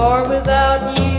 or without you.